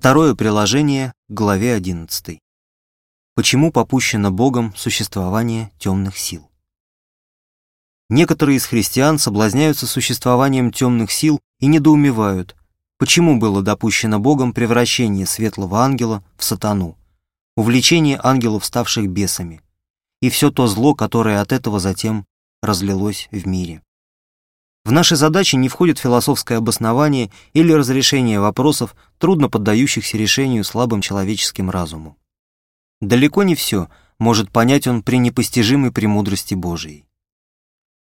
Второе приложение к главе 11. Почему попущено Богом существование темных сил? Некоторые из христиан соблазняются существованием темных сил и недоумевают, почему было допущено Богом превращение светлого ангела в сатану, увлечение ангелов, ставших бесами, и все то зло, которое от этого затем разлилось в мире. В наши задачи не входит философское обоснование или разрешение вопросов, трудно поддающихся решению слабым человеческим разумом. Далеко не все может понять он при непостижимой премудрости Божией.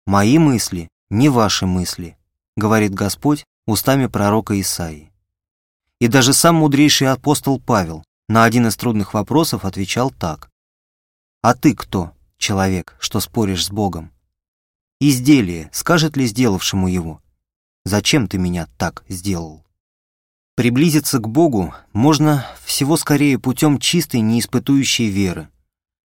«Мои мысли не ваши мысли», — говорит Господь устами пророка Исаии. И даже сам мудрейший апостол Павел на один из трудных вопросов отвечал так. «А ты кто, человек, что споришь с Богом? Изделие скажет ли сделавшему его? Зачем ты меня так сделал?» Приблизиться к Богу можно всего скорее путем чистой, неиспытующей веры,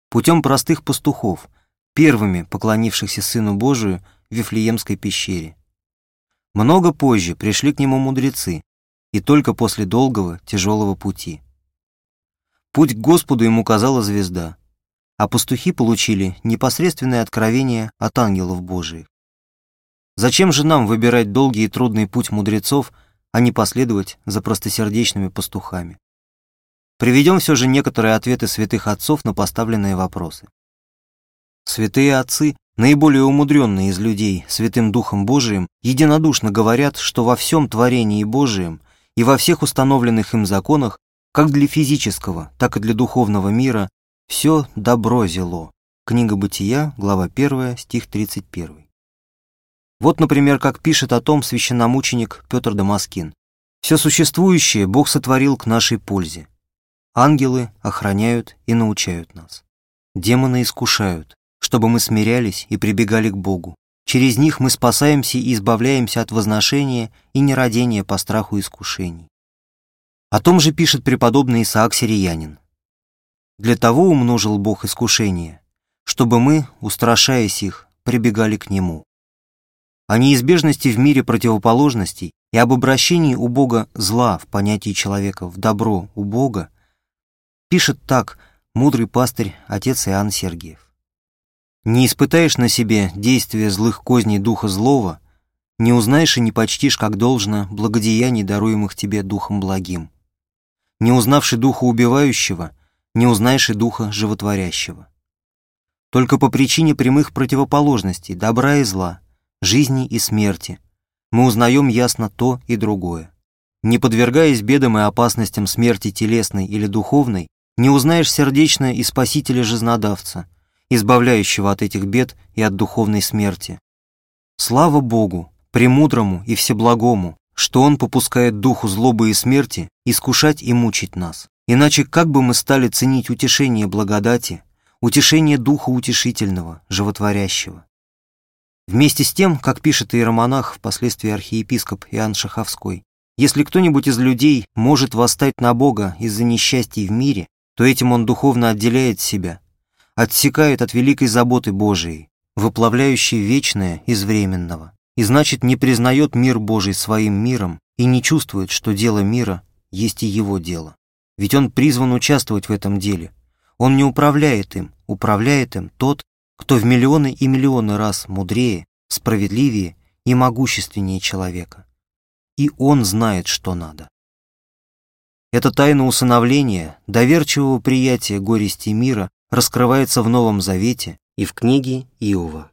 путем простых пастухов, первыми поклонившихся Сыну Божию в Вифлеемской пещере. Много позже пришли к нему мудрецы, и только после долгого, тяжелого пути. Путь к Господу ему казала звезда, а пастухи получили непосредственное откровение от ангелов Божиих. Зачем же нам выбирать долгий и трудный путь мудрецов, а не последовать за простосердечными пастухами. Приведем все же некоторые ответы святых отцов на поставленные вопросы. Святые отцы, наиболее умудренные из людей Святым Духом Божиим, единодушно говорят, что во всем творении Божием и во всех установленных им законах, как для физического, так и для духовного мира, все добро зело. Книга Бытия, глава 1, стих 31. Вот, например, как пишет о том священномученик Петр Дамаскин. «Все существующее Бог сотворил к нашей пользе. Ангелы охраняют и научают нас. Демоны искушают, чтобы мы смирялись и прибегали к Богу. Через них мы спасаемся и избавляемся от возношения и нерадения по страху искушений. О том же пишет преподобный Исаак Сириянин. «Для того умножил Бог искушения, чтобы мы, устрашаясь их, прибегали к Нему о неизбежности в мире противоположностей и об обращении у Бога зла в понятии человека в добро у Бога, пишет так мудрый пастырь отец Иоанн Сергиев. «Не испытаешь на себе действия злых козней духа злого, не узнаешь и не почтишь, как должно, благодеяний, даруемых тебе духом благим. Не узнавши духа убивающего, не узнаешь и духа животворящего. Только по причине прямых противоположностей, добра и зла, жизни и смерти, мы узнаем ясно то и другое. Не подвергаясь бедам и опасностям смерти телесной или духовной, не узнаешь сердечно и спасителя жизнодавца, избавляющего от этих бед и от духовной смерти. Слава Богу, премудрому и всеблагому, что Он попускает духу злобы и смерти искушать и мучить нас. Иначе как бы мы стали ценить утешение благодати, утешение духа утешительного, животворящего? Вместе с тем, как пишет иеромонах, впоследствии архиепископ Иоанн Шаховской, если кто-нибудь из людей может восстать на Бога из-за несчастий в мире, то этим он духовно отделяет себя, отсекает от великой заботы Божией, выплавляющей вечное из временного, и значит не признает мир Божий своим миром и не чувствует, что дело мира есть и его дело. Ведь он призван участвовать в этом деле. Он не управляет им, управляет им тот, кто в миллионы и миллионы раз мудрее, справедливее и могущественнее человека. И он знает, что надо. Эта тайна усыновления, доверчивого приятия горести мира раскрывается в Новом Завете и в книге Иова.